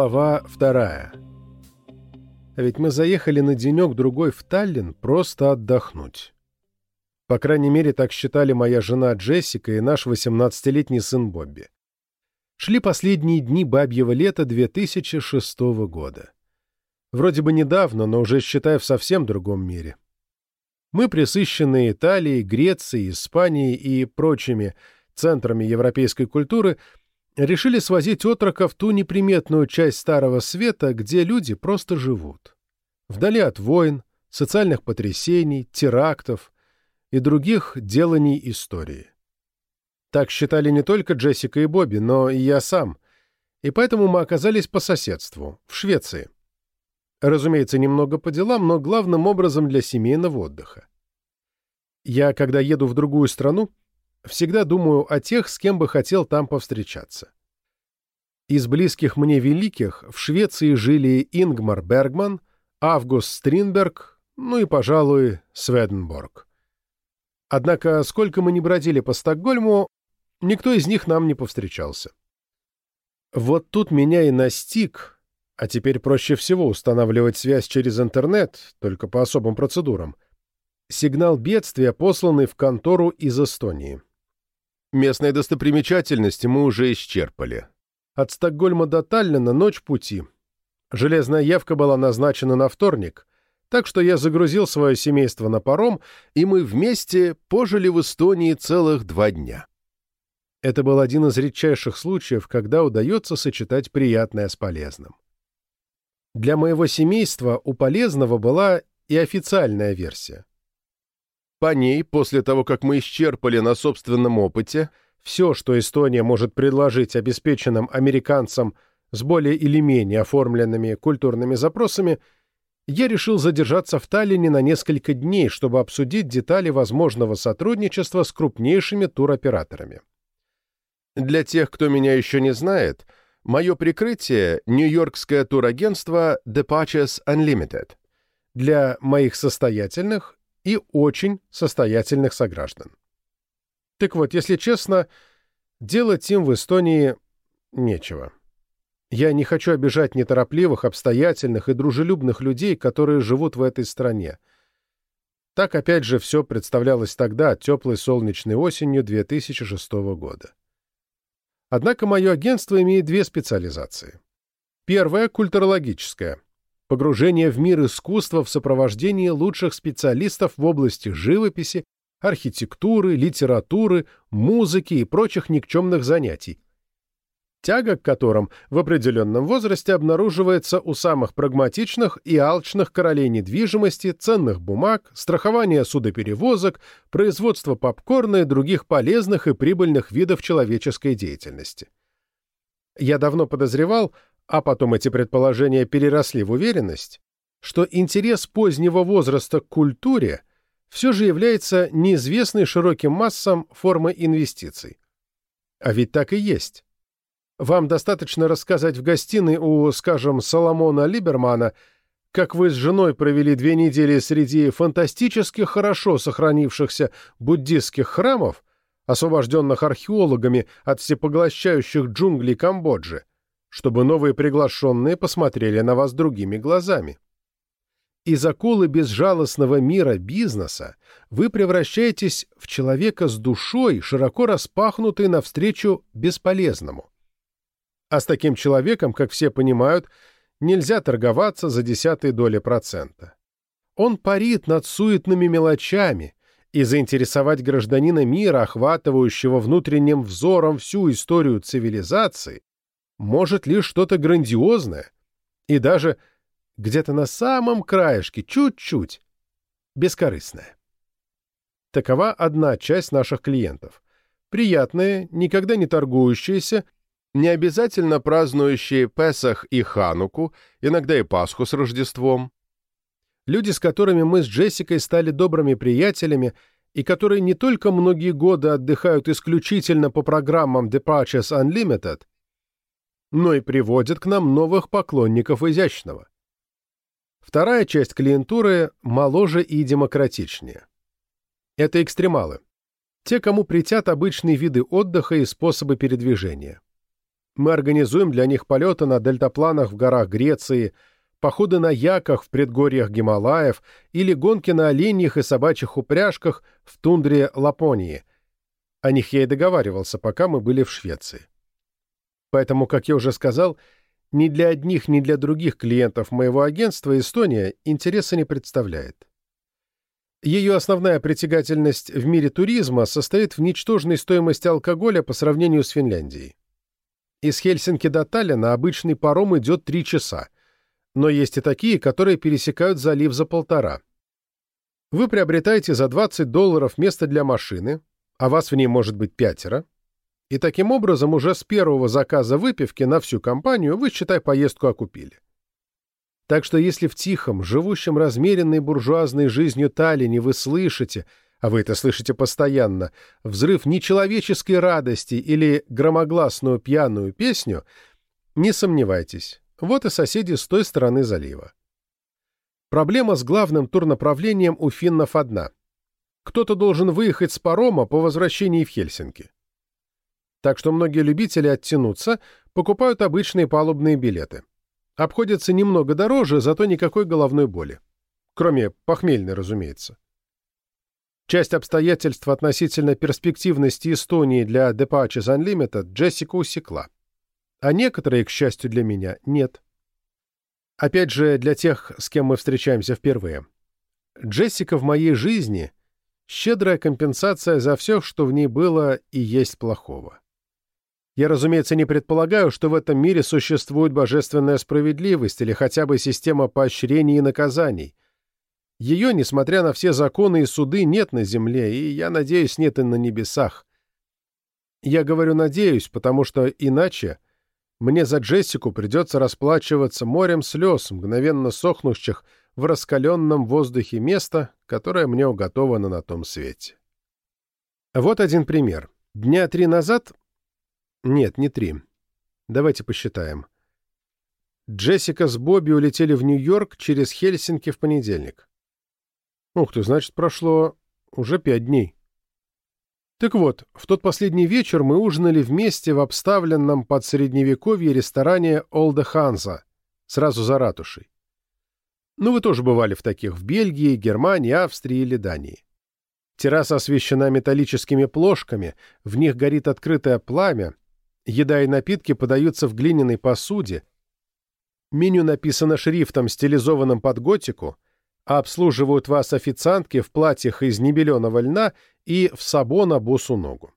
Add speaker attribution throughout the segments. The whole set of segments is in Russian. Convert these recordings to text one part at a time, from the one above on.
Speaker 1: Глава вторая. А ведь мы заехали на денек-другой в Таллин просто отдохнуть. По крайней мере, так считали моя жена Джессика и наш 18-летний сын Бобби. Шли последние дни бабьего лета 2006 года. Вроде бы недавно, но уже считай в совсем другом мире. Мы, присыщенные Италией, Грецией, Испанией и прочими центрами европейской культуры, решили свозить отрока в ту неприметную часть Старого Света, где люди просто живут. Вдали от войн, социальных потрясений, терактов и других деланий истории. Так считали не только Джессика и Бобби, но и я сам, и поэтому мы оказались по соседству, в Швеции. Разумеется, немного по делам, но главным образом для семейного отдыха. Я, когда еду в другую страну, всегда думаю о тех, с кем бы хотел там повстречаться. Из близких мне великих в Швеции жили Ингмар Бергман, Август Стринберг, ну и, пожалуй, Сведенборг. Однако, сколько мы ни бродили по Стокгольму, никто из них нам не повстречался. Вот тут меня и настиг, а теперь проще всего устанавливать связь через интернет, только по особым процедурам, сигнал бедствия, посланный в контору из Эстонии. Местные достопримечательности мы уже исчерпали. От Стокгольма до Таллина ночь пути. Железная явка была назначена на вторник, так что я загрузил свое семейство на паром, и мы вместе пожили в Эстонии целых два дня. Это был один из редчайших случаев, когда удается сочетать приятное с полезным. Для моего семейства у полезного была и официальная версия. По ней, после того, как мы исчерпали на собственном опыте все, что Эстония может предложить обеспеченным американцам с более или менее оформленными культурными запросами, я решил задержаться в Таллине на несколько дней, чтобы обсудить детали возможного сотрудничества с крупнейшими туроператорами. Для тех, кто меня еще не знает, мое прикрытие — нью-йоркское турагентство Departures Unlimited. Для моих состоятельных и очень состоятельных сограждан. Так вот, если честно, делать им в Эстонии нечего. Я не хочу обижать неторопливых, обстоятельных и дружелюбных людей, которые живут в этой стране. Так, опять же, все представлялось тогда, теплой солнечной осенью 2006 года. Однако мое агентство имеет две специализации. Первая — культурологическая — погружение в мир искусства в сопровождении лучших специалистов в области живописи, архитектуры, литературы, музыки и прочих никчемных занятий, тяга к которым в определенном возрасте обнаруживается у самых прагматичных и алчных королей недвижимости, ценных бумаг, страхования судоперевозок, производства попкорна и других полезных и прибыльных видов человеческой деятельности. Я давно подозревал, а потом эти предположения переросли в уверенность, что интерес позднего возраста к культуре все же является неизвестной широким массам формой инвестиций. А ведь так и есть. Вам достаточно рассказать в гостиной у, скажем, Соломона Либермана, как вы с женой провели две недели среди фантастически хорошо сохранившихся буддистских храмов, освобожденных археологами от всепоглощающих джунглей Камбоджи, чтобы новые приглашенные посмотрели на вас другими глазами. Из акулы безжалостного мира бизнеса вы превращаетесь в человека с душой, широко распахнутой навстречу бесполезному. А с таким человеком, как все понимают, нельзя торговаться за десятые доли процента. Он парит над суетными мелочами, и заинтересовать гражданина мира, охватывающего внутренним взором всю историю цивилизации, может лишь что-то грандиозное и даже где-то на самом краешке, чуть-чуть, бескорыстное. Такова одна часть наших клиентов. Приятные, никогда не торгующиеся, не обязательно празднующие Песах и Хануку, иногда и Пасху с Рождеством. Люди, с которыми мы с Джессикой стали добрыми приятелями и которые не только многие годы отдыхают исключительно по программам Departures Unlimited, но и приводит к нам новых поклонников изящного. Вторая часть клиентуры моложе и демократичнее. Это экстремалы. Те, кому притят обычные виды отдыха и способы передвижения. Мы организуем для них полеты на дельтапланах в горах Греции, походы на яках в предгорьях Гималаев или гонки на оленьих и собачьих упряжках в тундре Лапонии. О них я и договаривался, пока мы были в Швеции. Поэтому, как я уже сказал, ни для одних, ни для других клиентов моего агентства Эстония интереса не представляет. Ее основная притягательность в мире туризма состоит в ничтожной стоимости алкоголя по сравнению с Финляндией. Из Хельсинки до Таллина обычный паром идет три часа, но есть и такие, которые пересекают залив за полтора. Вы приобретаете за 20 долларов место для машины, а вас в ней может быть пятеро, и таким образом уже с первого заказа выпивки на всю компанию вы, считай, поездку окупили. Так что если в тихом, живущем размеренной буржуазной жизнью Таллине вы слышите, а вы это слышите постоянно, взрыв нечеловеческой радости или громогласную пьяную песню, не сомневайтесь, вот и соседи с той стороны залива. Проблема с главным турнаправлением у финнов одна. Кто-то должен выехать с парома по возвращении в Хельсинки. Так что многие любители оттянуться покупают обычные палубные билеты обходятся немного дороже, зато никакой головной боли. Кроме похмельной, разумеется. Часть обстоятельств относительно перспективности Эстонии для Departures Unlimited Джессика усекла. А некоторые, к счастью для меня, нет. Опять же, для тех, с кем мы встречаемся впервые. Джессика в моей жизни — щедрая компенсация за все, что в ней было и есть плохого. Я, разумеется, не предполагаю, что в этом мире существует божественная справедливость или хотя бы система поощрений и наказаний. Ее, несмотря на все законы и суды, нет на земле, и, я надеюсь, нет и на небесах. Я говорю «надеюсь», потому что иначе мне за Джессику придется расплачиваться морем слез, мгновенно сохнущих в раскаленном воздухе места, которое мне уготовано на том свете. Вот один пример. Дня три назад нет, не три. Давайте посчитаем. Джессика с Бобби улетели в Нью-Йорк через Хельсинки в понедельник. Ух ты, значит, прошло уже пять дней. Так вот, в тот последний вечер мы ужинали вместе в обставленном под средневековье ресторане «Олда Ханза», сразу за ратушей. Ну, вы тоже бывали в таких в Бельгии, Германии, Австрии или Дании. Терраса освещена металлическими плошками, в них горит открытое пламя, Еда и напитки подаются в глиняной посуде. Меню написано шрифтом, стилизованным под готику, а обслуживают вас официантки в платьях из небеленого льна и в сабона босу ногу.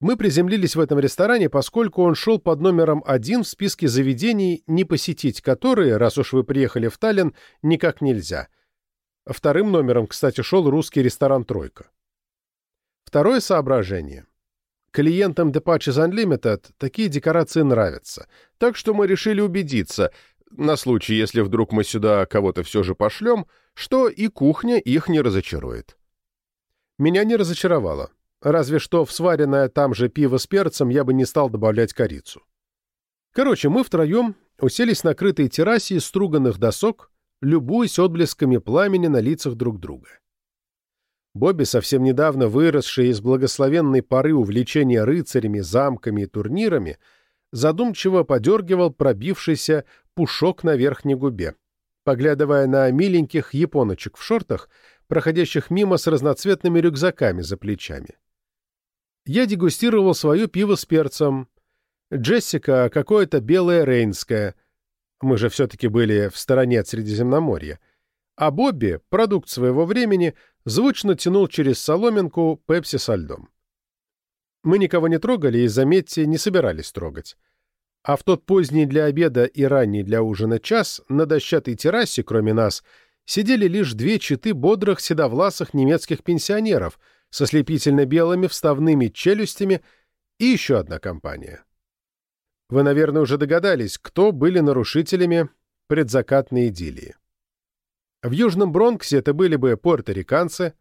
Speaker 1: Мы приземлились в этом ресторане, поскольку он шел под номером один в списке заведений, не посетить которые, раз уж вы приехали в Таллин, никак нельзя. Вторым номером, кстати, шел русский ресторан «Тройка». Второе соображение. Клиентам Departures Unlimited такие декорации нравятся, так что мы решили убедиться, на случай, если вдруг мы сюда кого-то все же пошлем, что и кухня их не разочарует. Меня не разочаровало, разве что в сваренное там же пиво с перцем я бы не стал добавлять корицу. Короче, мы втроем уселись на крытой террасе из струганных досок, любуясь отблесками пламени на лицах друг друга. Бобби, совсем недавно выросший из благословенной поры увлечения рыцарями, замками и турнирами, задумчиво подергивал пробившийся пушок на верхней губе, поглядывая на миленьких японочек в шортах, проходящих мимо с разноцветными рюкзаками за плечами. Я дегустировал свое пиво с перцем. Джессика какое-то белое рейнское. Мы же все-таки были в стороне от Средиземноморья. А Бобби, продукт своего времени, звучно тянул через соломинку пепси со льдом. Мы никого не трогали и, заметьте, не собирались трогать. А в тот поздний для обеда и ранний для ужина час на дощатой террасе, кроме нас, сидели лишь две читы бодрых седовласых немецких пенсионеров со слепительно-белыми вставными челюстями и еще одна компания. Вы, наверное, уже догадались, кто были нарушителями предзакатной идиллии. В Южном Бронксе это были бы пуэрториканцы,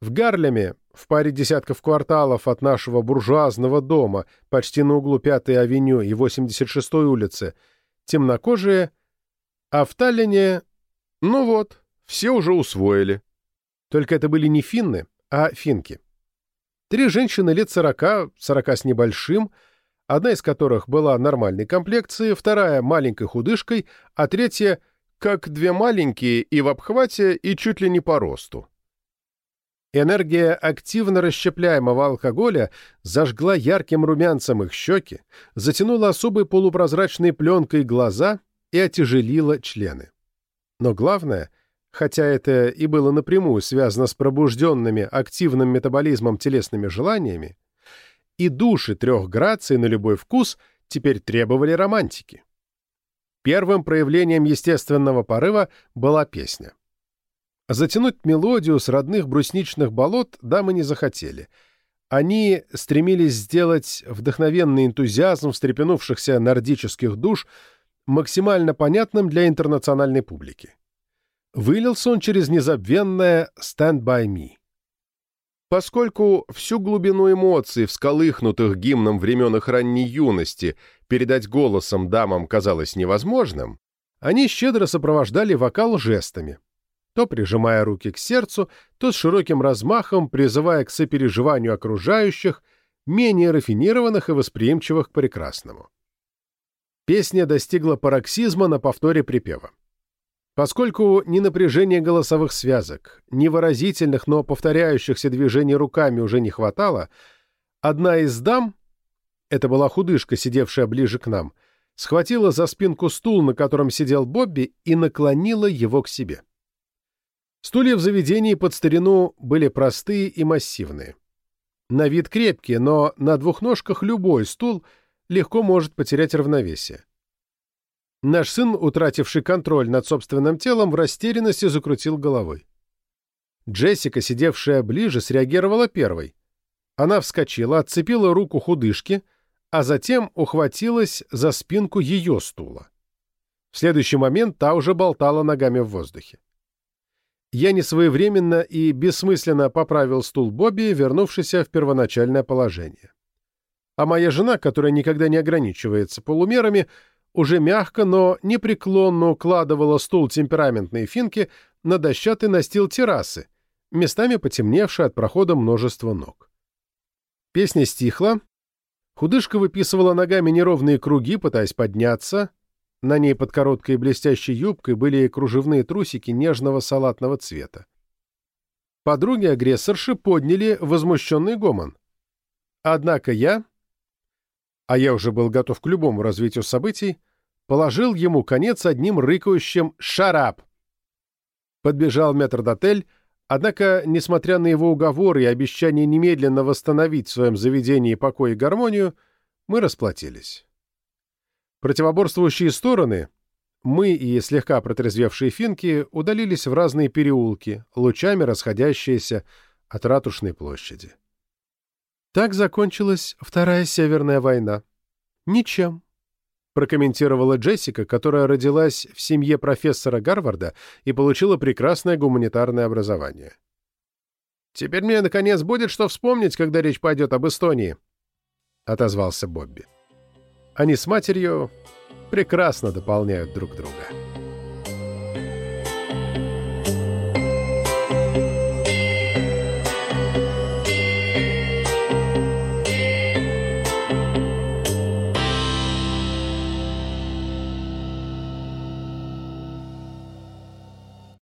Speaker 1: в Гарлеме, в паре десятков кварталов от нашего буржуазного дома, почти на углу 5-й авеню и 86-й улицы, темнокожие, а в Таллине, ну вот, все уже усвоили. Только это были не финны, а финки. Три женщины лет сорока, сорока с небольшим, одна из которых была нормальной комплекции, вторая — маленькой худышкой, а третья — как две маленькие и в обхвате, и чуть ли не по росту. Энергия активно расщепляемого алкоголя зажгла ярким румянцем их щеки, затянула особой полупрозрачной пленкой глаза и отяжелила члены. Но главное, хотя это и было напрямую связано с пробужденными активным метаболизмом телесными желаниями, и души трех граций на любой вкус теперь требовали романтики. Первым проявлением естественного порыва была песня. Затянуть мелодию с родных брусничных болот дамы не захотели. Они стремились сделать вдохновенный энтузиазм встрепенувшихся нордических душ максимально понятным для интернациональной публики. Вылился он через незабвенное «Stand by me». Поскольку всю глубину эмоций, всколыхнутых гимном времен их ранней юности, передать голосом дамам казалось невозможным, они щедро сопровождали вокал жестами, то прижимая руки к сердцу, то с широким размахом призывая к сопереживанию окружающих, менее рафинированных и восприимчивых к прекрасному. Песня достигла пароксизма на повторе припева. Поскольку ни напряжения голосовых связок, ни выразительных, но повторяющихся движений руками уже не хватало, одна из дам, это была худышка, сидевшая ближе к нам, схватила за спинку стул, на котором сидел Бобби, и наклонила его к себе. Стулья в заведении под старину были простые и массивные. На вид крепкие, но на двух ножках любой стул легко может потерять равновесие. Наш сын, утративший контроль над собственным телом, в растерянности закрутил головой. Джессика, сидевшая ближе, среагировала первой. Она вскочила, отцепила руку худышки, а затем ухватилась за спинку ее стула. В следующий момент та уже болтала ногами в воздухе. Я несвоевременно и бессмысленно поправил стул Бобби, вернувшийся в первоначальное положение. А моя жена, которая никогда не ограничивается полумерами, уже мягко, но непреклонно укладывала стул темпераментной финки на дощатый настил террасы, местами потемневший от прохода множества ног. Песня стихла, худышка выписывала ногами неровные круги, пытаясь подняться — на ней под короткой блестящей юбкой были кружевные трусики нежного салатного цвета. Подруги агрессорши подняли возмущенный гомон. Однако я, а я уже был готов к любому развитию событий, положил ему конец одним рыкающим «Шарап!». Подбежал метрдотель, однако, несмотря на его уговоры и обещание немедленно восстановить в своем заведении покой и гармонию, мы расплатились. Противоборствующие стороны, мы и слегка протрезвевшие финки, удалились в разные переулки, лучами расходящиеся от Ратушной площади. Так закончилась Вторая Северная война. Ничем, прокомментировала Джессика, которая родилась в семье профессора Гарварда и получила прекрасное гуманитарное образование. «Теперь мне, наконец, будет что вспомнить, когда речь пойдет об Эстонии», — отозвался Бобби. Они с матерью прекрасно дополняют друг друга.